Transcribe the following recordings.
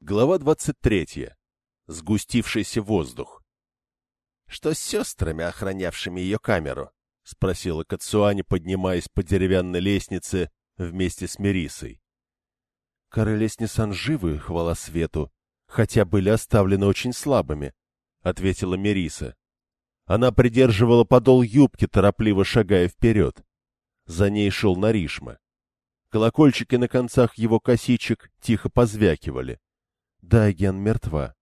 Глава 23. Сгустившийся воздух. — Что с сестрами, охранявшими ее камеру? — спросила Кацуани, поднимаясь по деревянной лестнице вместе с Мерисой. — Короле Снесан живы, хвала свету, хотя были оставлены очень слабыми, — ответила Мериса. Она придерживала подол юбки, торопливо шагая вперед. За ней шел Наришма. Колокольчики на концах его косичек тихо позвякивали. Дайген мертва.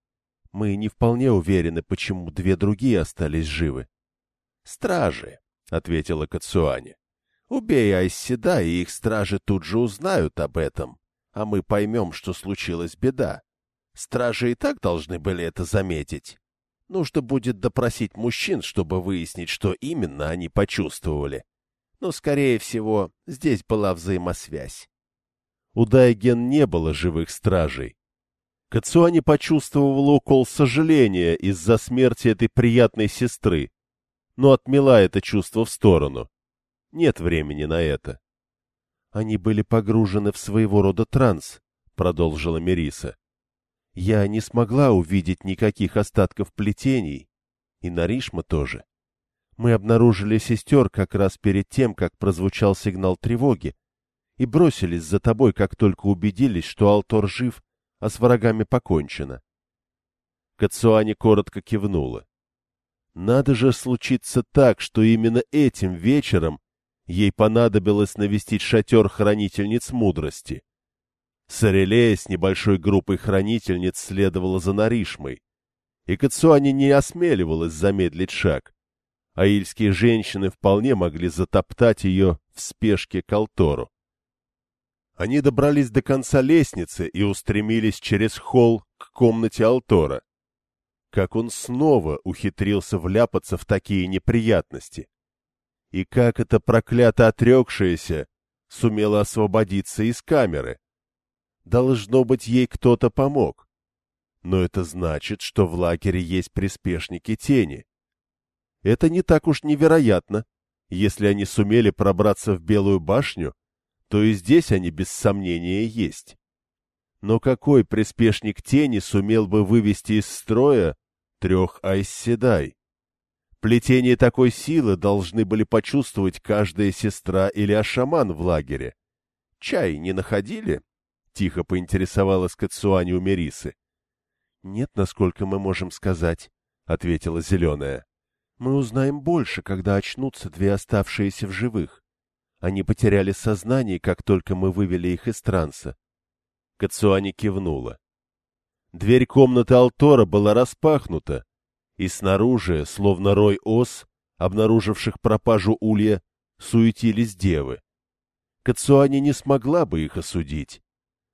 Мы не вполне уверены, почему две другие остались живы. — Стражи, — ответила Кацуани. — Убей Айседа, и их стражи тут же узнают об этом, а мы поймем, что случилась беда. Стражи и так должны были это заметить. Нужно будет допросить мужчин, чтобы выяснить, что именно они почувствовали. Но, скорее всего, здесь была взаимосвязь. У Дайген не было живых стражей, Кацуани почувствовала укол сожаления из-за смерти этой приятной сестры, но отмела это чувство в сторону. Нет времени на это. Они были погружены в своего рода транс, продолжила Мериса. Я не смогла увидеть никаких остатков плетений, и Наришма тоже. Мы обнаружили сестер как раз перед тем, как прозвучал сигнал тревоги, и бросились за тобой, как только убедились, что Алтор жив а с врагами покончено. Кацуани коротко кивнула. Надо же случиться так, что именно этим вечером ей понадобилось навестить шатер хранительниц мудрости. Сорелея с небольшой группой хранительниц следовала за Наришмой, и Кацуани не осмеливалась замедлить шаг. Аильские женщины вполне могли затоптать ее в спешке к Алтору. Они добрались до конца лестницы и устремились через холл к комнате Алтора. Как он снова ухитрился вляпаться в такие неприятности. И как это проклято отрекшаяся сумела освободиться из камеры. Должно быть, ей кто-то помог. Но это значит, что в лагере есть приспешники тени. Это не так уж невероятно, если они сумели пробраться в Белую башню то и здесь они без сомнения есть. Но какой приспешник тени сумел бы вывести из строя трех Айсседай? Плетение такой силы должны были почувствовать каждая сестра или ашаман в лагере. Чай не находили? — тихо поинтересовалась Кацуани у Мерисы. — Нет, насколько мы можем сказать, — ответила Зеленая. — Мы узнаем больше, когда очнутся две оставшиеся в живых. Они потеряли сознание, как только мы вывели их из транса. Кацуани кивнула. Дверь комнаты Алтора была распахнута, и снаружи, словно рой ос, обнаруживших пропажу улья, суетились девы. Кацуани не смогла бы их осудить.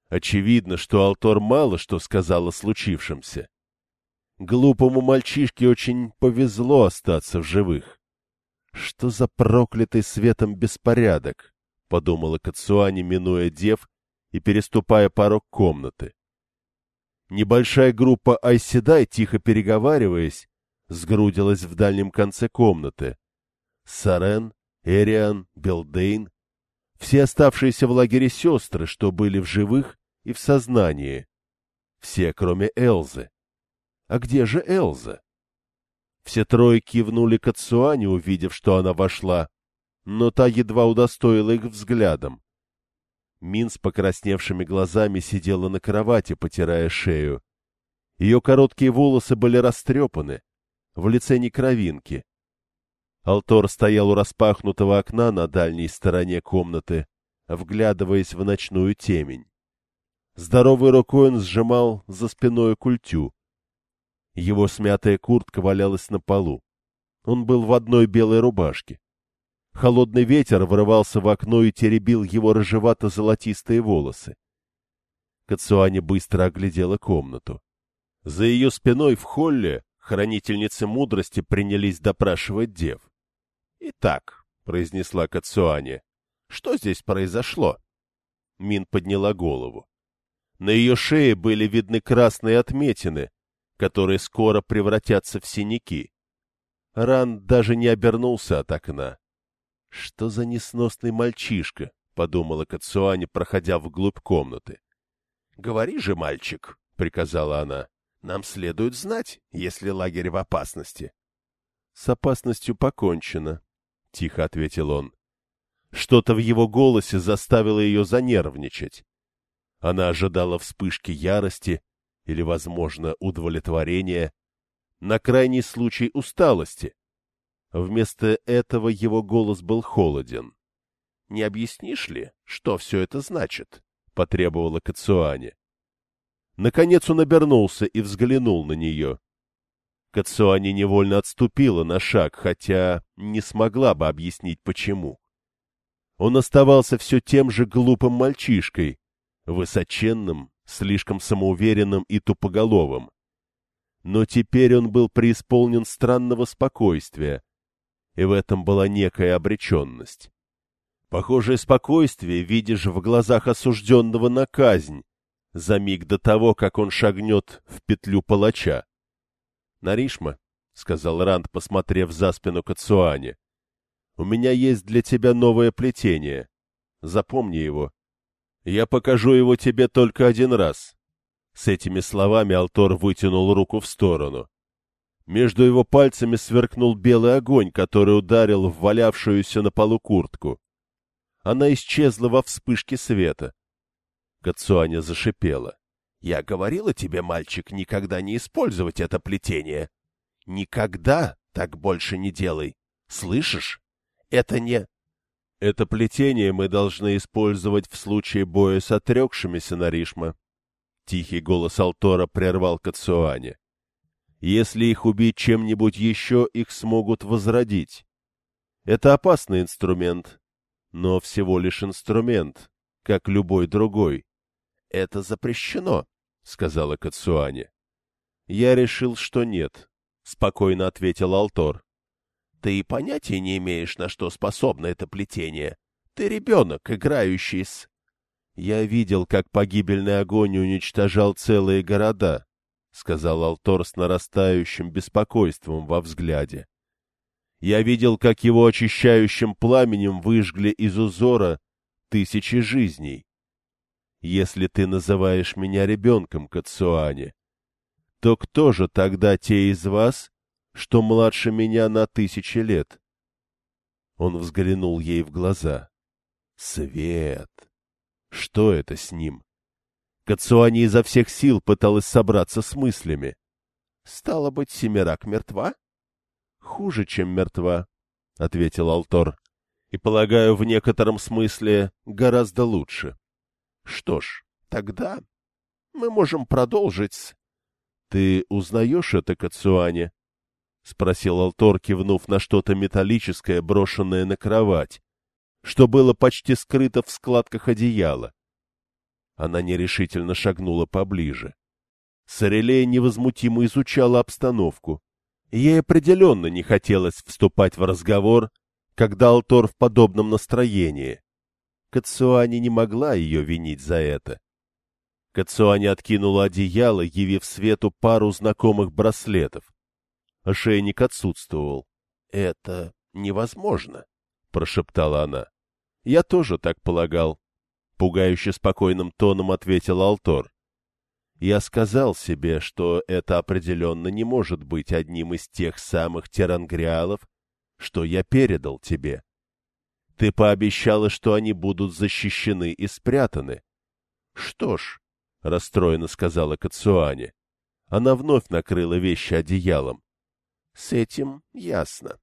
Очевидно, что Алтор мало что сказал о случившемся. Глупому мальчишке очень повезло остаться в живых. Что за проклятый светом беспорядок? — подумала Кацуани, минуя дев и переступая порог комнаты. Небольшая группа Айседай, тихо переговариваясь, сгрудилась в дальнем конце комнаты. Сарен, Эриан, Белдейн — все оставшиеся в лагере сестры, что были в живых и в сознании. Все, кроме Элзы. А где же Элза? Все трое кивнули к Ацуане, увидев, что она вошла, но та едва удостоила их взглядом. Мин с покрасневшими глазами сидела на кровати, потирая шею. Ее короткие волосы были растрепаны, в лице не кровинки. Алтор стоял у распахнутого окна на дальней стороне комнаты, вглядываясь в ночную темень. Здоровой рукой он сжимал за спиной культю. Его смятая куртка валялась на полу. Он был в одной белой рубашке. Холодный ветер врывался в окно и теребил его рыжевато-золотистые волосы. Кацуани быстро оглядела комнату. За ее спиной в холле хранительницы мудрости принялись допрашивать дев. — Итак, — произнесла Кацуани, — что здесь произошло? Мин подняла голову. На ее шее были видны красные отметины, которые скоро превратятся в синяки. Ран даже не обернулся от окна. — Что за несносный мальчишка? — подумала Кацуани, проходя вглубь комнаты. — Говори же, мальчик, — приказала она. «Нам следует знать, если лагерь в опасности». «С опасностью покончено», — тихо ответил он. Что-то в его голосе заставило ее занервничать. Она ожидала вспышки ярости или, возможно, удовлетворения, на крайний случай усталости. Вместо этого его голос был холоден. — Не объяснишь ли, что все это значит? — потребовала Кацуане. Наконец он обернулся и взглянул на нее. Кацуани невольно отступила на шаг, хотя не смогла бы объяснить, почему. Он оставался все тем же глупым мальчишкой, высоченным, слишком самоуверенным и тупоголовым. Но теперь он был преисполнен странного спокойствия, и в этом была некая обреченность. Похожее спокойствие видишь в глазах осужденного на казнь, за миг до того, как он шагнет в петлю палача. — Наришма, — сказал Ранд, посмотрев за спину Кацуане, — у меня есть для тебя новое плетение. Запомни его. Я покажу его тебе только один раз. С этими словами Алтор вытянул руку в сторону. Между его пальцами сверкнул белый огонь, который ударил в валявшуюся на полу куртку. Она исчезла во вспышке света. Кацуаня зашипела. — Я говорила тебе, мальчик, никогда не использовать это плетение. Никогда так больше не делай. Слышишь? Это не... Это плетение мы должны использовать в случае боя с отрекшимися на Ришма. Тихий голос Алтора прервал Кацуане. Если их убить чем-нибудь еще, их смогут возродить. Это опасный инструмент, но всего лишь инструмент, как любой другой. — Это запрещено, — сказала Кацуане. — Я решил, что нет, — спокойно ответил Алтор. Ты понятия не имеешь, на что способно это плетение. Ты ребенок, играющий с... Я видел, как погибельный огонь уничтожал целые города, — сказал Алтор с нарастающим беспокойством во взгляде. Я видел, как его очищающим пламенем выжгли из узора тысячи жизней. Если ты называешь меня ребенком, Кацуане, то кто же тогда те из вас, что младше меня на тысячи лет. Он взглянул ей в глаза. Свет! Что это с ним? Кацуани изо всех сил пыталась собраться с мыслями. Стало быть, Семирак мертва? Хуже, чем мертва, — ответил Алтор. И, полагаю, в некотором смысле гораздо лучше. Что ж, тогда мы можем продолжить. Ты узнаешь это, Кацуане? — спросил Алтор, кивнув на что-то металлическое, брошенное на кровать, что было почти скрыто в складках одеяла. Она нерешительно шагнула поближе. Сорелея невозмутимо изучала обстановку. Ей определенно не хотелось вступать в разговор, когда Алтор в подобном настроении. Кацуани не могла ее винить за это. Кацуани откинула одеяло, явив свету пару знакомых браслетов. Ошейник отсутствовал. — Это невозможно, — прошептала она. — Я тоже так полагал. Пугающе спокойным тоном ответил Алтор. Я сказал себе, что это определенно не может быть одним из тех самых терангриалов, что я передал тебе. Ты пообещала, что они будут защищены и спрятаны. — Что ж, — расстроенно сказала Кацуане. Она вновь накрыла вещи одеялом. С этим ясно.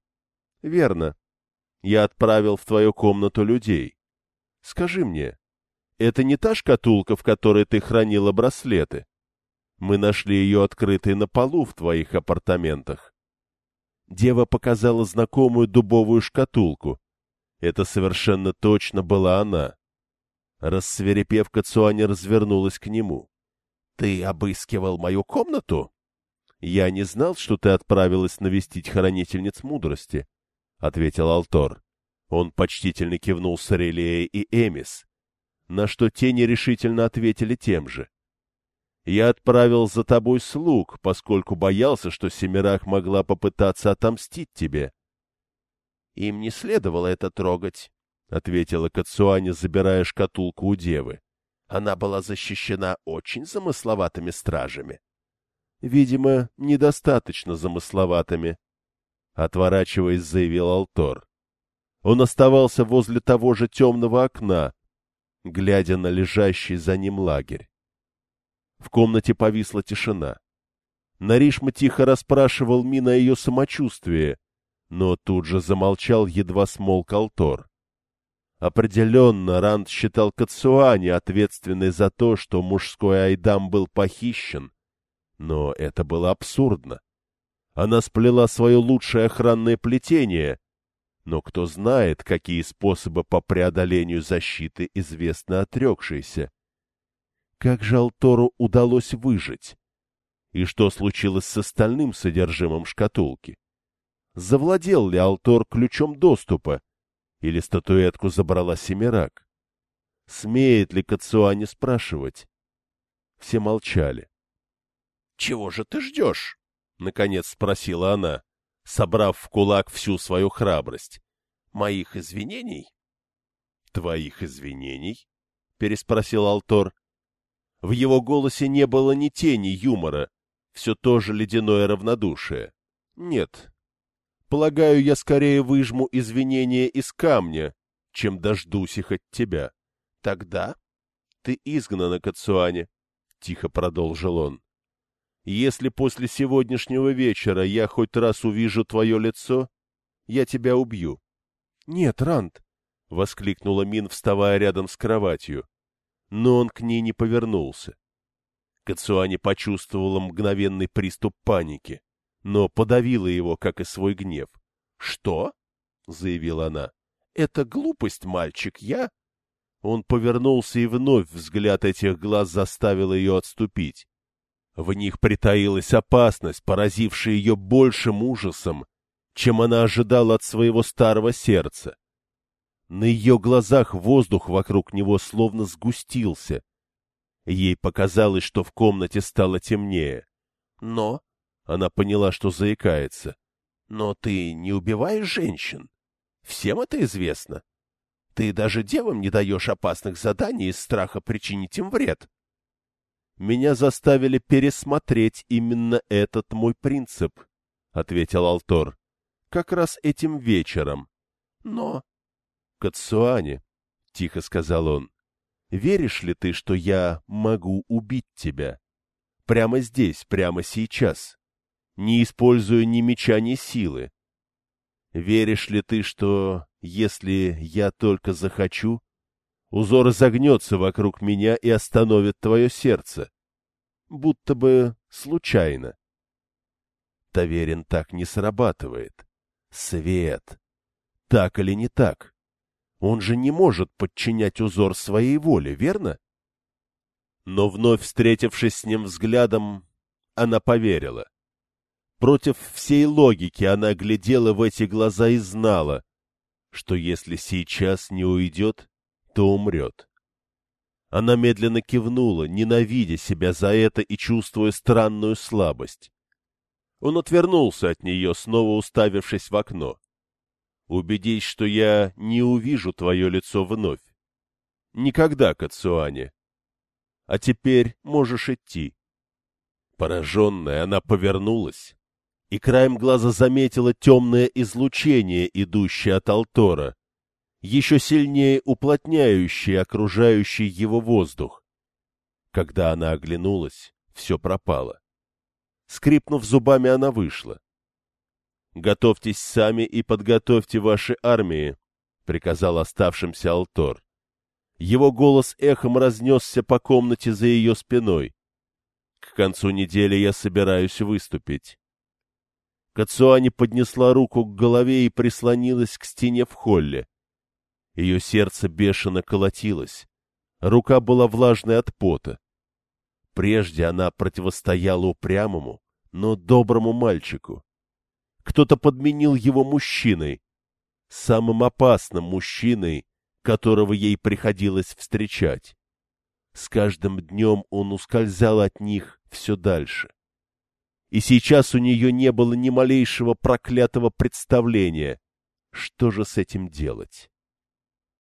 Верно. Я отправил в твою комнату людей. Скажи мне, это не та шкатулка, в которой ты хранила браслеты? Мы нашли ее открытой на полу в твоих апартаментах. Дева показала знакомую дубовую шкатулку. Это совершенно точно была она. Рассверепев, Кацуани развернулась к нему. — Ты обыскивал мою комнату? «Я не знал, что ты отправилась навестить хранительниц мудрости», — ответил Алтор. Он почтительно кивнул Сорелия и Эмис, на что те нерешительно ответили тем же. «Я отправил за тобой слуг, поскольку боялся, что Семирах могла попытаться отомстить тебе». «Им не следовало это трогать», — ответила Кацуаня, забирая шкатулку у девы. Она была защищена очень замысловатыми стражами. Видимо, недостаточно замысловатыми. Отворачиваясь, заявил Алтор. Он оставался возле того же темного окна, глядя на лежащий за ним лагерь. В комнате повисла тишина. Наришма тихо расспрашивал Мина о ее самочувствии, но тут же замолчал, едва смолк Алтор. Определенно, Ранд считал Кацуани ответственной за то, что мужской Айдам был похищен. Но это было абсурдно. Она сплела свое лучшее охранное плетение, но кто знает, какие способы по преодолению защиты известны отрекшейся. Как же Алтору удалось выжить? И что случилось с остальным содержимым шкатулки? Завладел ли Алтор ключом доступа? Или статуэтку забрала Семирак? Смеет ли Кацуани спрашивать? Все молчали. — Чего же ты ждешь? — наконец спросила она, собрав в кулак всю свою храбрость. — Моих извинений? — Твоих извинений? — переспросил Алтор. В его голосе не было ни тени юмора, все то же ледяное равнодушие. — Нет, Полагаю, я скорее выжму извинения из камня, чем дождусь их от тебя. Тогда ты изгнана, Кацуане, — тихо продолжил он. Если после сегодняшнего вечера я хоть раз увижу твое лицо, я тебя убью. — Нет, Ранд, — воскликнула Мин, вставая рядом с кроватью. Но он к ней не повернулся. Кацуани почувствовала мгновенный приступ паники но подавила его, как и свой гнев. — Что? — заявила она. — Это глупость, мальчик, я... Он повернулся, и вновь взгляд этих глаз заставил ее отступить. В них притаилась опасность, поразившая ее большим ужасом, чем она ожидала от своего старого сердца. На ее глазах воздух вокруг него словно сгустился. Ей показалось, что в комнате стало темнее. Но она поняла, что заикается. «Но ты не убиваешь женщин. Всем это известно. Ты даже девам не даешь опасных заданий из страха причинить им вред». «Меня заставили пересмотреть именно этот мой принцип», — ответил Алтор. «Как раз этим вечером. Но...» «Кацуане», — тихо сказал он, — «веришь ли ты, что я могу убить тебя? Прямо здесь, прямо сейчас?» не используя ни меча, ни силы. Веришь ли ты, что, если я только захочу, узор изогнется вокруг меня и остановит твое сердце? Будто бы случайно. Таверин так не срабатывает. Свет. Так или не так? Он же не может подчинять узор своей воле, верно? Но вновь встретившись с ним взглядом, она поверила. Против всей логики она глядела в эти глаза и знала, что если сейчас не уйдет, то умрет. Она медленно кивнула, ненавидя себя за это и чувствуя странную слабость. Он отвернулся от нее, снова уставившись в окно. «Убедись, что я не увижу твое лицо вновь. Никогда, Кацуане. А теперь можешь идти». Пораженная, она повернулась и краем глаза заметила темное излучение, идущее от Алтора, еще сильнее уплотняющее окружающий его воздух. Когда она оглянулась, все пропало. Скрипнув зубами, она вышла. — Готовьтесь сами и подготовьте ваши армии, — приказал оставшимся Алтор. Его голос эхом разнесся по комнате за ее спиной. К концу недели я собираюсь выступить. Кацуани поднесла руку к голове и прислонилась к стене в холле. Ее сердце бешено колотилось. Рука была влажной от пота. Прежде она противостояла упрямому, но доброму мальчику. Кто-то подменил его мужчиной, самым опасным мужчиной, которого ей приходилось встречать. С каждым днем он ускользал от них все дальше и сейчас у нее не было ни малейшего проклятого представления, что же с этим делать.